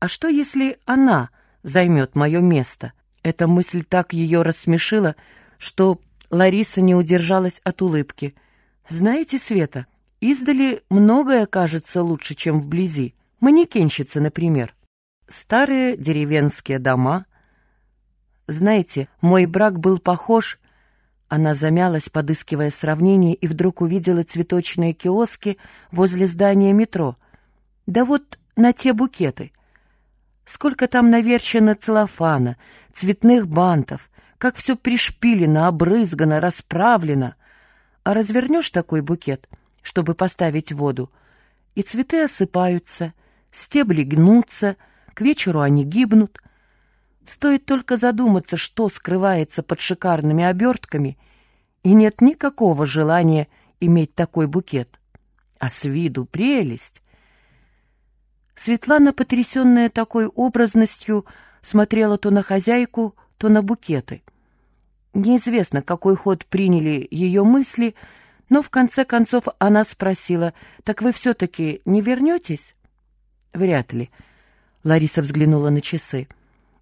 А что, если она займет мое место? Эта мысль так ее рассмешила, что Лариса не удержалась от улыбки. «Знаете, Света, издали многое кажется лучше, чем вблизи. Манекенщица, например. Старые деревенские дома. Знаете, мой брак был похож она замялась, подыскивая сравнение, и вдруг увидела цветочные киоски возле здания метро. Да вот на те букеты. Сколько там наверчено целлофана, цветных бантов, как все пришпилено, обрызгано, расправлено. А развернешь такой букет, чтобы поставить воду, и цветы осыпаются, стебли гнутся, к вечеру они гибнут — Стоит только задуматься, что скрывается под шикарными обертками, и нет никакого желания иметь такой букет. А с виду прелесть. Светлана, потрясенная такой образностью, смотрела то на хозяйку, то на букеты. Неизвестно, какой ход приняли ее мысли, но в конце концов она спросила, «Так вы все-таки не вернетесь?» «Вряд ли». Лариса взглянула на часы.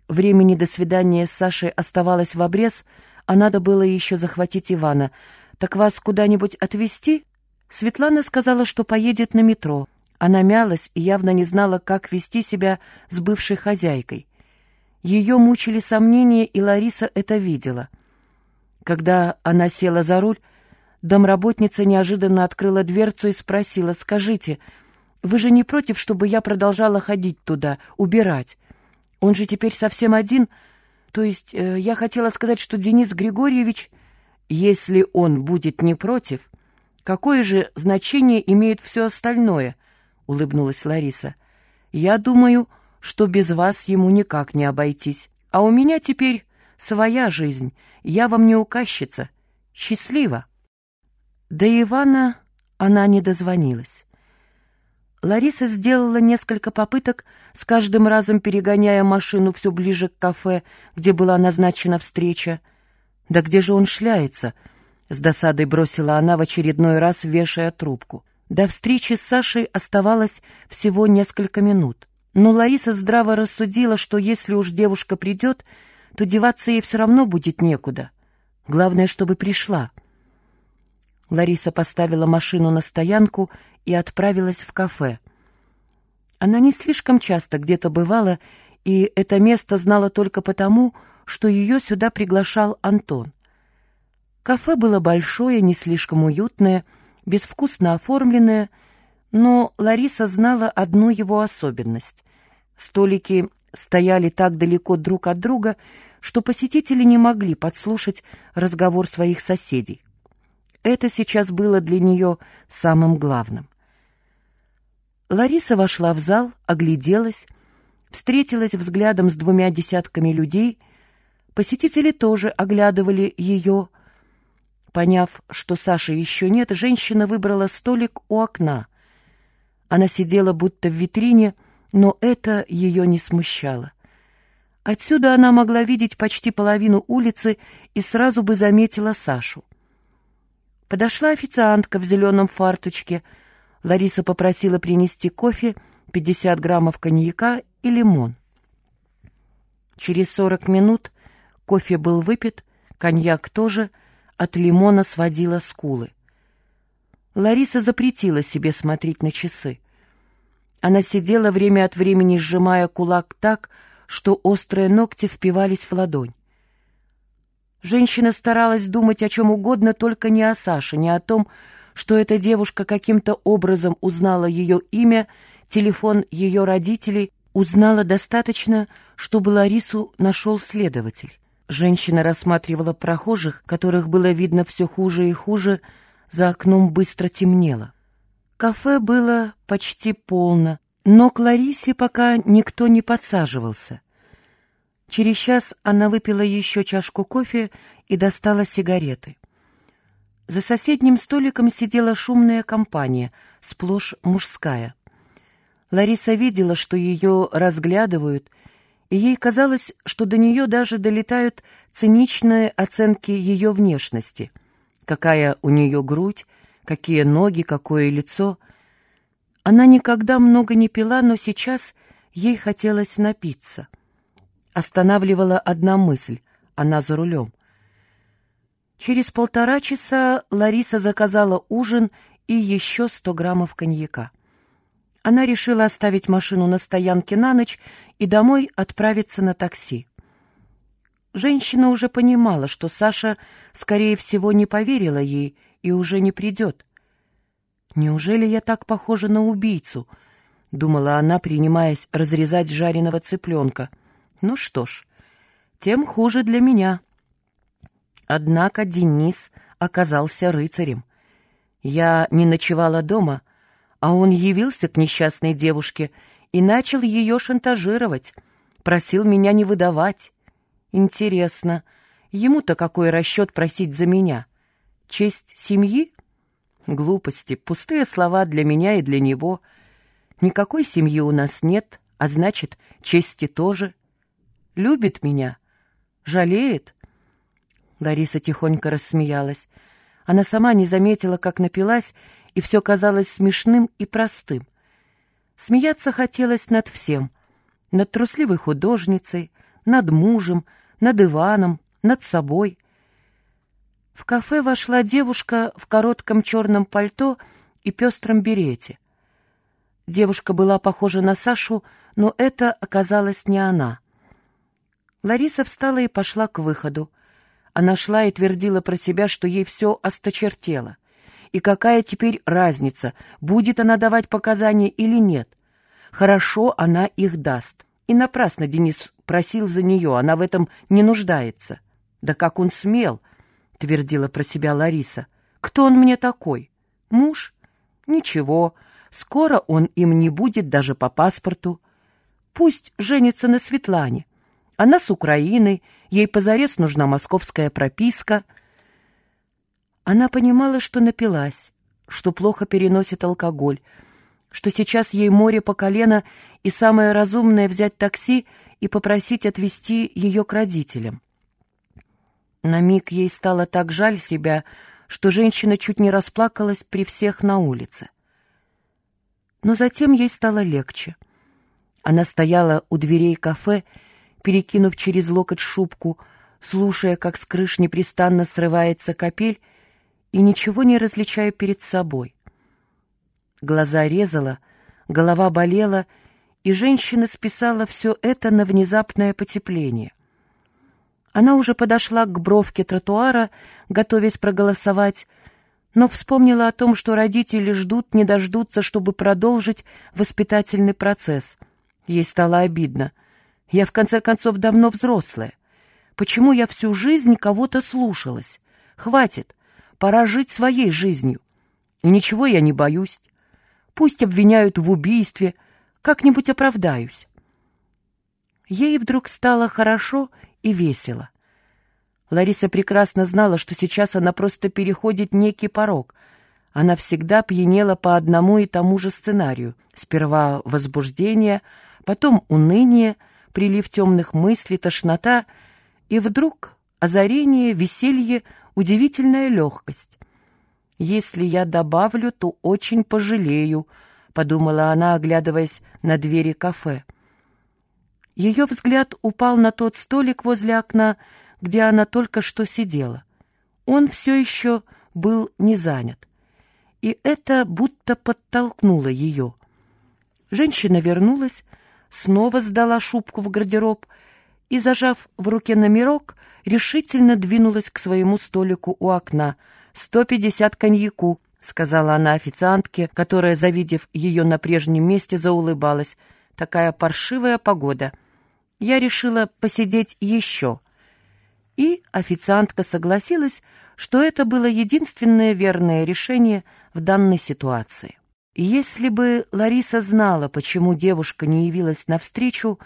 Времени до свидания с Сашей оставалось в обрез, а надо было еще захватить Ивана. «Так вас куда-нибудь отвезти?» Светлана сказала, что поедет на метро. Она мялась и явно не знала, как вести себя с бывшей хозяйкой. Ее мучили сомнения, и Лариса это видела. Когда она села за руль, домработница неожиданно открыла дверцу и спросила, «Скажите, вы же не против, чтобы я продолжала ходить туда, убирать?» Он же теперь совсем один. То есть э, я хотела сказать, что Денис Григорьевич, если он будет не против, какое же значение имеет все остальное? Улыбнулась Лариса. Я думаю, что без вас ему никак не обойтись. А у меня теперь своя жизнь. Я вам не указчица. Счастливо. До Ивана она не дозвонилась. Лариса сделала несколько попыток, с каждым разом перегоняя машину все ближе к кафе, где была назначена встреча. «Да где же он шляется?» — с досадой бросила она в очередной раз, вешая трубку. До встречи с Сашей оставалось всего несколько минут. Но Лариса здраво рассудила, что если уж девушка придет, то деваться ей все равно будет некуда. Главное, чтобы пришла. Лариса поставила машину на стоянку и отправилась в кафе. Она не слишком часто где-то бывала, и это место знала только потому, что ее сюда приглашал Антон. Кафе было большое, не слишком уютное, безвкусно оформленное, но Лариса знала одну его особенность. Столики стояли так далеко друг от друга, что посетители не могли подслушать разговор своих соседей. Это сейчас было для нее самым главным. Лариса вошла в зал, огляделась, встретилась взглядом с двумя десятками людей. Посетители тоже оглядывали ее. Поняв, что Саши еще нет, женщина выбрала столик у окна. Она сидела будто в витрине, но это ее не смущало. Отсюда она могла видеть почти половину улицы и сразу бы заметила Сашу. Подошла официантка в зеленом фарточке — Лариса попросила принести кофе, 50 граммов коньяка и лимон. Через 40 минут кофе был выпит, коньяк тоже, от лимона сводила скулы. Лариса запретила себе смотреть на часы. Она сидела время от времени, сжимая кулак так, что острые ногти впивались в ладонь. Женщина старалась думать о чем угодно, только не о Саше, не о том, что эта девушка каким-то образом узнала ее имя, телефон ее родителей, узнала достаточно, чтобы Ларису нашел следователь. Женщина рассматривала прохожих, которых было видно все хуже и хуже, за окном быстро темнело. Кафе было почти полно, но к Ларисе пока никто не подсаживался. Через час она выпила еще чашку кофе и достала сигареты. За соседним столиком сидела шумная компания, сплошь мужская. Лариса видела, что ее разглядывают, и ей казалось, что до нее даже долетают циничные оценки ее внешности. Какая у нее грудь, какие ноги, какое лицо. Она никогда много не пила, но сейчас Ей хотелось напиться. Останавливала одна мысль — она за рулем. Через полтора часа Лариса заказала ужин и еще сто граммов коньяка. Она решила оставить машину на стоянке на ночь и домой отправиться на такси. Женщина уже понимала, что Саша, скорее всего, не поверила ей и уже не придет. «Неужели я так похожа на убийцу?» — думала она, принимаясь разрезать жареного цыпленка. «Ну что ж, тем хуже для меня». Однако Денис оказался рыцарем. Я не ночевала дома, а он явился к несчастной девушке и начал ее шантажировать, просил меня не выдавать. Интересно, ему-то какой расчет просить за меня? Честь семьи? Глупости, пустые слова для меня и для него. Никакой семьи у нас нет, а значит, чести тоже. Любит меня? Жалеет? Лариса тихонько рассмеялась. Она сама не заметила, как напилась, и все казалось смешным и простым. Смеяться хотелось над всем. Над трусливой художницей, над мужем, над Иваном, над собой. В кафе вошла девушка в коротком черном пальто и пестром берете. Девушка была похожа на Сашу, но это оказалась не она. Лариса встала и пошла к выходу. Она шла и твердила про себя, что ей все осточертело. И какая теперь разница, будет она давать показания или нет? Хорошо она их даст. И напрасно Денис просил за нее, она в этом не нуждается. «Да как он смел!» — твердила про себя Лариса. «Кто он мне такой? Муж? Ничего, скоро он им не будет даже по паспорту. Пусть женится на Светлане. Она с Украины, ей позарез нужна московская прописка. Она понимала, что напилась, что плохо переносит алкоголь, что сейчас ей море по колено, и самое разумное — взять такси и попросить отвезти ее к родителям. На миг ей стало так жаль себя, что женщина чуть не расплакалась при всех на улице. Но затем ей стало легче. Она стояла у дверей кафе перекинув через локоть шубку, слушая, как с крыш непрестанно срывается капель, и ничего не различая перед собой. Глаза резала, голова болела, и женщина списала все это на внезапное потепление. Она уже подошла к бровке тротуара, готовясь проголосовать, но вспомнила о том, что родители ждут, не дождутся, чтобы продолжить воспитательный процесс. Ей стало обидно — я, в конце концов, давно взрослая. Почему я всю жизнь кого-то слушалась? Хватит, пора жить своей жизнью. И ничего я не боюсь. Пусть обвиняют в убийстве, как-нибудь оправдаюсь. Ей вдруг стало хорошо и весело. Лариса прекрасно знала, что сейчас она просто переходит некий порог. Она всегда пьянела по одному и тому же сценарию. Сперва возбуждение, потом уныние — прилив темных мыслей, тошнота, и вдруг озарение, веселье, удивительная легкость. «Если я добавлю, то очень пожалею», — подумала она, оглядываясь на двери кафе. Ее взгляд упал на тот столик возле окна, где она только что сидела. Он все еще был не занят. И это будто подтолкнуло ее. Женщина вернулась, снова сдала шубку в гардероб и, зажав в руке номерок, решительно двинулась к своему столику у окна. «Сто пятьдесят коньяку», — сказала она официантке, которая, завидев ее на прежнем месте, заулыбалась. «Такая паршивая погода. Я решила посидеть еще». И официантка согласилась, что это было единственное верное решение в данной ситуации. Если бы Лариса знала, почему девушка не явилась навстречу,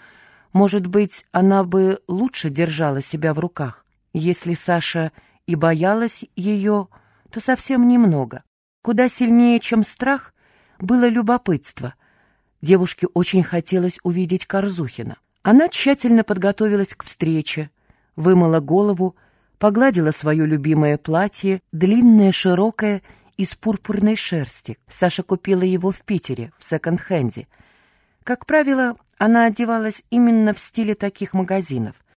может быть, она бы лучше держала себя в руках. Если Саша и боялась ее, то совсем немного. Куда сильнее, чем страх, было любопытство. Девушке очень хотелось увидеть Корзухина. Она тщательно подготовилась к встрече, вымыла голову, погладила свое любимое платье, длинное, широкое из пурпурной шерсти. Саша купила его в Питере, в секонд-хенде. Как правило, Она одевалась именно в стиле таких магазинов.